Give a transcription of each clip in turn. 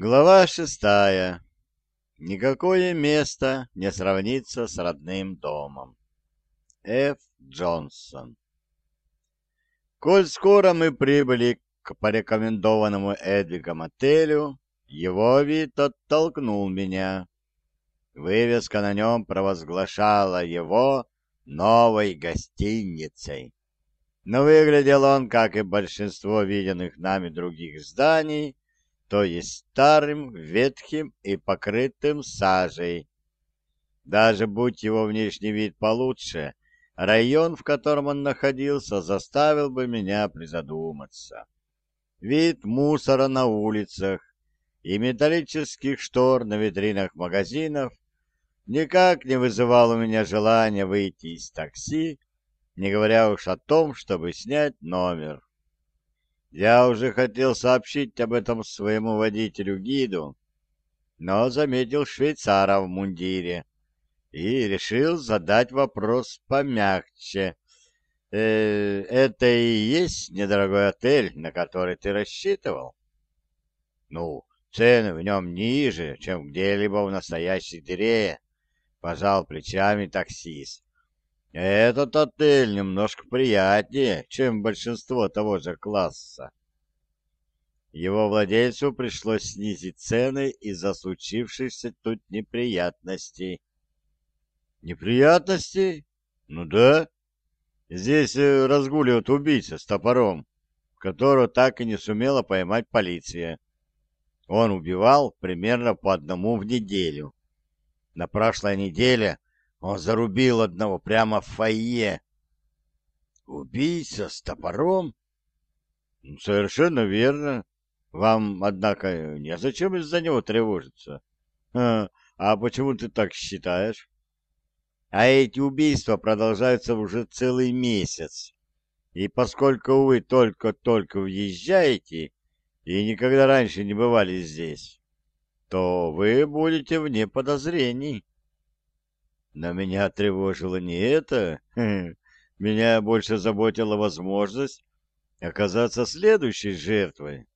Глава шестая. Никакое место не сравнится с родным домом. Ф. Джонсон. Коль скоро мы прибыли к порекомендованному Эдвигом отелю, его вид оттолкнул меня. Вывеска на нем провозглашала его новой гостиницей. Но выглядел он, как и большинство виденных нами других зданий, то есть старым, ветхим и покрытым сажей. Даже будь его внешний вид получше, район, в котором он находился, заставил бы меня призадуматься. Вид мусора на улицах и металлических штор на витринах магазинов никак не вызывал у меня желания выйти из такси, не говоря уж о том, чтобы снять номер. Я уже хотел сообщить об этом своему водителю-гиду, но заметил швейцара в мундире и решил задать вопрос помягче. «Э, «Это и есть недорогой отель, на который ты рассчитывал?» «Ну, цены в нем ниже, чем где-либо в настоящей дыре», — пожал плечами таксист. Этот отель немножко приятнее, чем большинство того же класса. Его владельцу пришлось снизить цены из-за случившихся тут неприятностей. Неприятностей? Ну да. Здесь э, разгуливает убийца с топором, которого так и не сумела поймать полиция. Он убивал примерно по одному в неделю. На прошлой неделе он зарубил одного прямо в фойе. Убийца с топором? Ну, совершенно верно. Вам, однако, незачем из-за него тревожиться. А, а почему ты так считаешь? А эти убийства продолжаются уже целый месяц. И поскольку вы только-только въезжаете и никогда раньше не бывали здесь, то вы будете вне подозрений. Но меня тревожило не это. Меня больше заботила возможность оказаться следующей жертвой.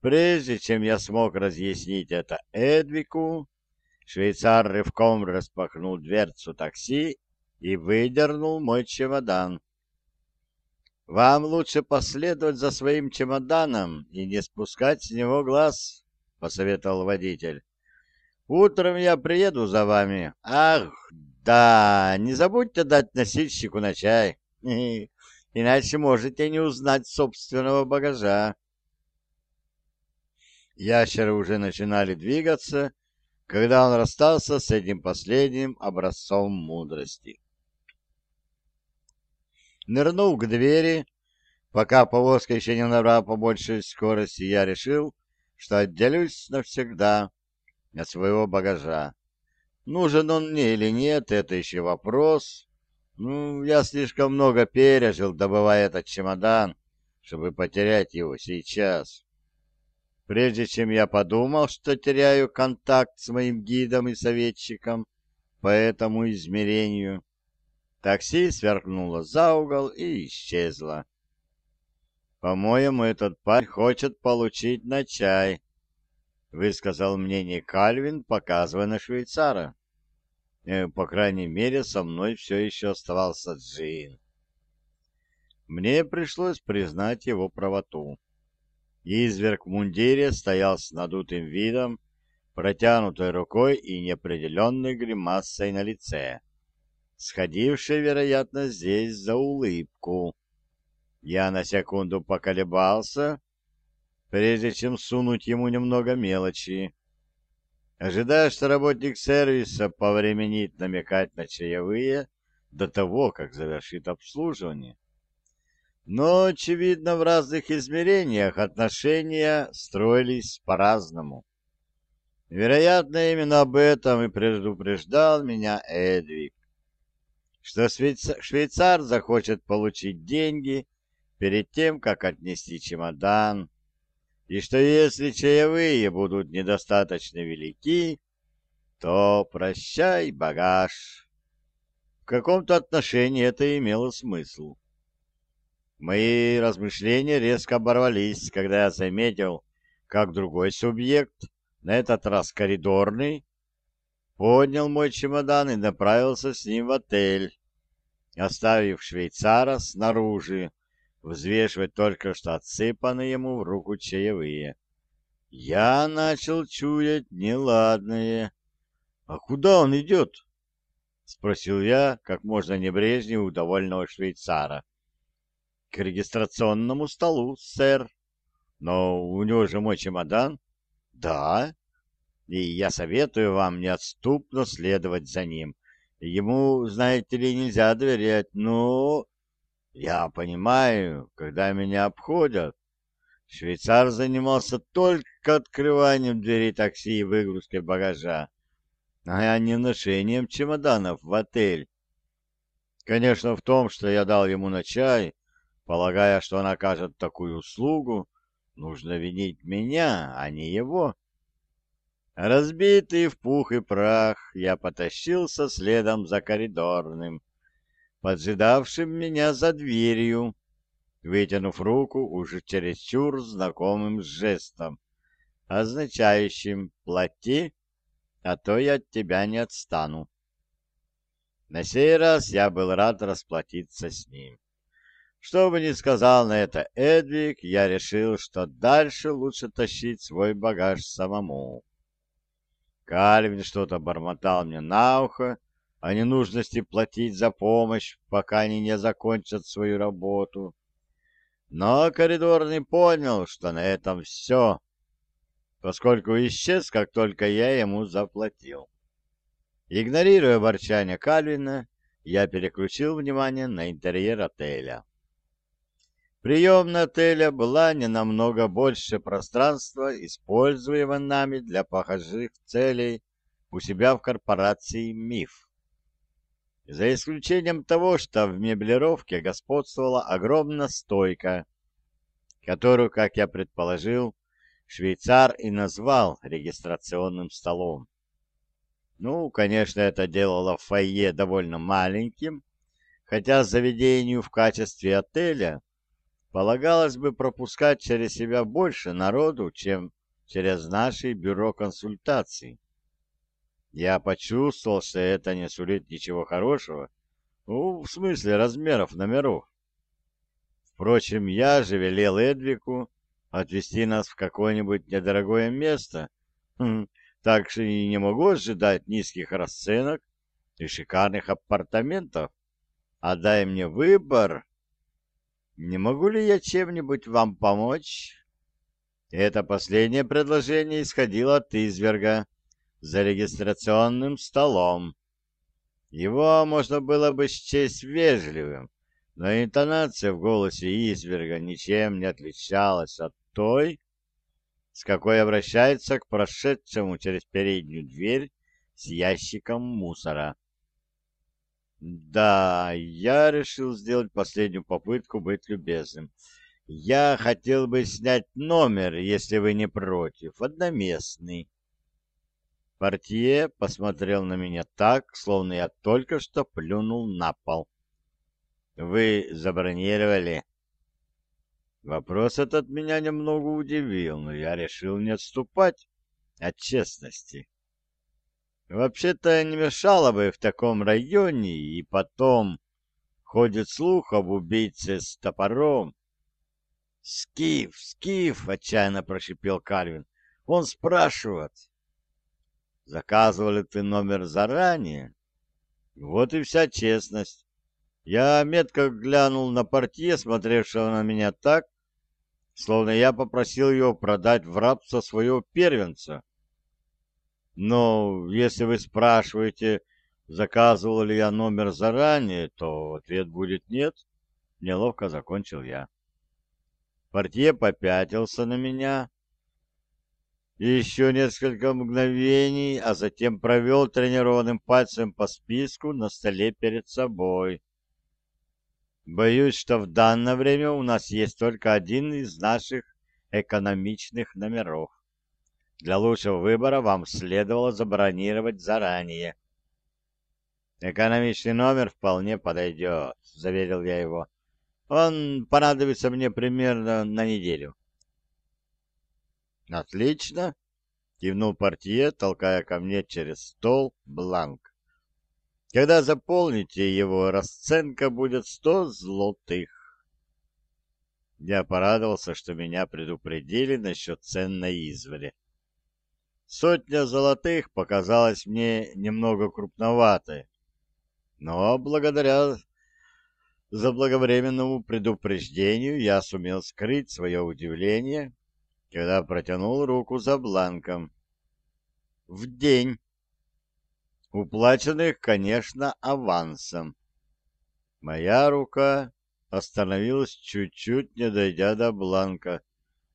Прежде чем я смог разъяснить это Эдвику, швейцар рывком распахнул дверцу такси и выдернул мой чемодан. «Вам лучше последовать за своим чемоданом и не спускать с него глаз», — посоветовал водитель. Утром я приеду за вами. Ах, да, не забудьте дать носильщику на чай. Иначе можете не узнать собственного багажа. Ящеры уже начинали двигаться, когда он расстался с этим последним образцом мудрости. Нырнув к двери, пока повозка еще не набрала по большей скорости, я решил, что отделюсь навсегда от своего багажа. Нужен он мне или нет, это еще вопрос. Ну, я слишком много пережил, добывая этот чемодан, чтобы потерять его сейчас. Прежде чем я подумал, что теряю контакт с моим гидом и советчиком по этому измерению, такси сверкнуло за угол и исчезло. По-моему, этот парень хочет получить на чай, высказал мнение Кальвин, показывая на швейцара. Э, по крайней мере, со мной все еще оставался Джин. Мне пришлось признать его правоту. Изверг в мундире стоял с надутым видом, протянутой рукой и неопределенной гримасой на лице, сходившей, вероятно, здесь за улыбку. Я на секунду поколебался, прежде чем сунуть ему немного мелочи. Ожидая, что работник сервиса повременит намекать на чаевые до того, как завершит обслуживание. Но, очевидно, в разных измерениях отношения строились по-разному. Вероятно, именно об этом и предупреждал меня Эдвик, что швейцар захочет получить деньги перед тем, как отнести чемодан, и что если чаевые будут недостаточно велики, то прощай багаж. В каком-то отношении это имело смысл. Мои размышления резко оборвались, когда я заметил, как другой субъект, на этот раз коридорный, поднял мой чемодан и направился с ним в отель, оставив швейцара снаружи, взвешивать только что отсыпанные ему в руку чаевые. Я начал чуять неладное. «А куда он идет?» — спросил я, как можно небрежнее у довольного швейцара. «К регистрационному столу, сэр. Но у него же мой чемодан». «Да, и я советую вам неотступно следовать за ним. Ему, знаете ли, нельзя доверять, но... Я понимаю, когда меня обходят. Швейцар занимался только открыванием дверей такси и выгрузкой багажа, а не ношением чемоданов в отель. Конечно, в том, что я дал ему на чай, полагая, что он окажет такую услугу, нужно винить меня, а не его. Разбитый в пух и прах, я потащился следом за коридорным, поджидавшим меня за дверью, вытянув руку уже чересчур знакомым жестом, означающим «плати, а то я от тебя не отстану». На сей раз я был рад расплатиться с ним. Что бы ни сказал на это Эдвик, я решил, что дальше лучше тащить свой багаж самому. Кальвин что-то бормотал мне на ухо о ненужности платить за помощь, пока они не закончат свою работу. Но коридорный понял, что на этом все, поскольку исчез, как только я ему заплатил. Игнорируя ворчание Кальвина, я переключил внимание на интерьер отеля. Приемная отеля была не намного больше пространства, используемого нами для похожих целей у себя в корпорации «Миф». За исключением того, что в меблировке господствовала огромная стойка, которую, как я предположил, швейцар и назвал регистрационным столом. Ну, конечно, это делало фойе довольно маленьким, хотя заведению в качестве отеля полагалось бы пропускать через себя больше народу, чем через наше бюро консультаций. Я почувствовал, что это не сулит ничего хорошего, ну, в смысле размеров номеров. Впрочем, я же велел Эдвику отвезти нас в какое-нибудь недорогое место, хм, так что и не могу ожидать низких расценок и шикарных апартаментов. А дай мне выбор, не могу ли я чем-нибудь вам помочь? Это последнее предложение исходило от изверга за регистрационным столом. Его можно было бы счесть вежливым, но интонация в голосе изверга ничем не отличалась от той, с какой обращается к прошедшему через переднюю дверь с ящиком мусора. Да, я решил сделать последнюю попытку быть любезным. Я хотел бы снять номер, если вы не против, одноместный. Портье посмотрел на меня так, словно я только что плюнул на пол. Вы забронировали? Вопрос этот меня немного удивил, но я решил не отступать от честности. Вообще-то не мешало бы в таком районе, и потом ходит слух об убийце с топором. «Скиф, Скиф!» — отчаянно прошипел Кальвин. «Он спрашивает, заказывал ли ты номер заранее?» Вот и вся честность. Я метко глянул на портье, смотревшего на меня так, словно я попросил его продать в рабство своего первенца. Но если вы спрашиваете, заказывал ли я номер заранее, то ответ будет нет. Неловко закончил я. Портье попятился на меня еще несколько мгновений, а затем провел тренированным пальцем по списку на столе перед собой. Боюсь, что в данное время у нас есть только один из наших экономичных номеров. Для лучшего выбора вам следовало забронировать заранее. «Экономичный номер вполне подойдет», — заверил я его. «Он понадобится мне примерно на неделю». Отлично, кивнул портье, толкая ко мне через стол бланк. Когда заполните его, расценка будет сто злотых. Я порадовался, что меня предупредили насчет ценной извори. Сотня золотых показалась мне немного крупноватой, но благодаря заблаговременному предупреждению я сумел скрыть свое удивление, когда протянул руку за бланком. В день. Уплаченных, конечно, авансом. Моя рука остановилась чуть-чуть, не дойдя до бланка.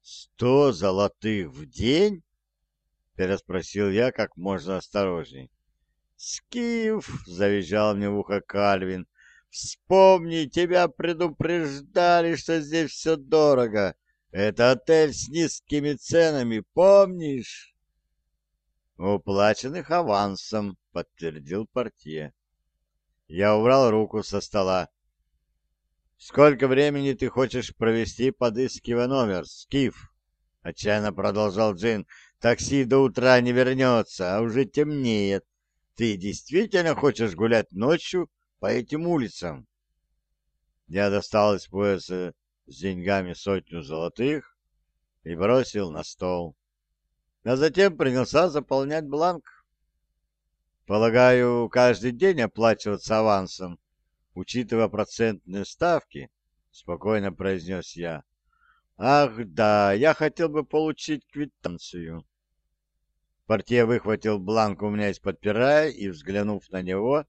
«Сто золотых в день?» — переспросил я как можно осторожней. «Скиф!» — завизжал мне в ухо Кальвин. «Вспомни, тебя предупреждали, что здесь все дорого. Это отель с низкими ценами, помнишь?» «Уплаченных авансом», — подтвердил портье. Я убрал руку со стола. «Сколько времени ты хочешь провести, подыскивая номер, Скиф?» — отчаянно продолжал Джин. «Такси до утра не вернется, а уже темнеет. Ты действительно хочешь гулять ночью по этим улицам?» Я достал из пояса с деньгами сотню золотых и бросил на стол. А затем принялся заполнять бланк. «Полагаю, каждый день оплачиваться авансом?» учитывая процентные ставки, — спокойно произнес я. — Ах, да, я хотел бы получить квитанцию. Портье выхватил бланк у меня из-под пера и, взглянув на него,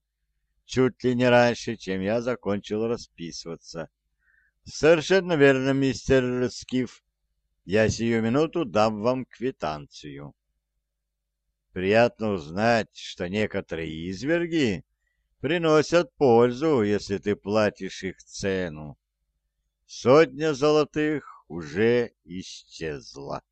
чуть ли не раньше, чем я закончил расписываться. — Совершенно верно, мистер Скиф. Я сию минуту дам вам квитанцию. Приятно узнать, что некоторые изверги приносят пользу, если ты платишь их цену. Сотня золотых уже исчезла.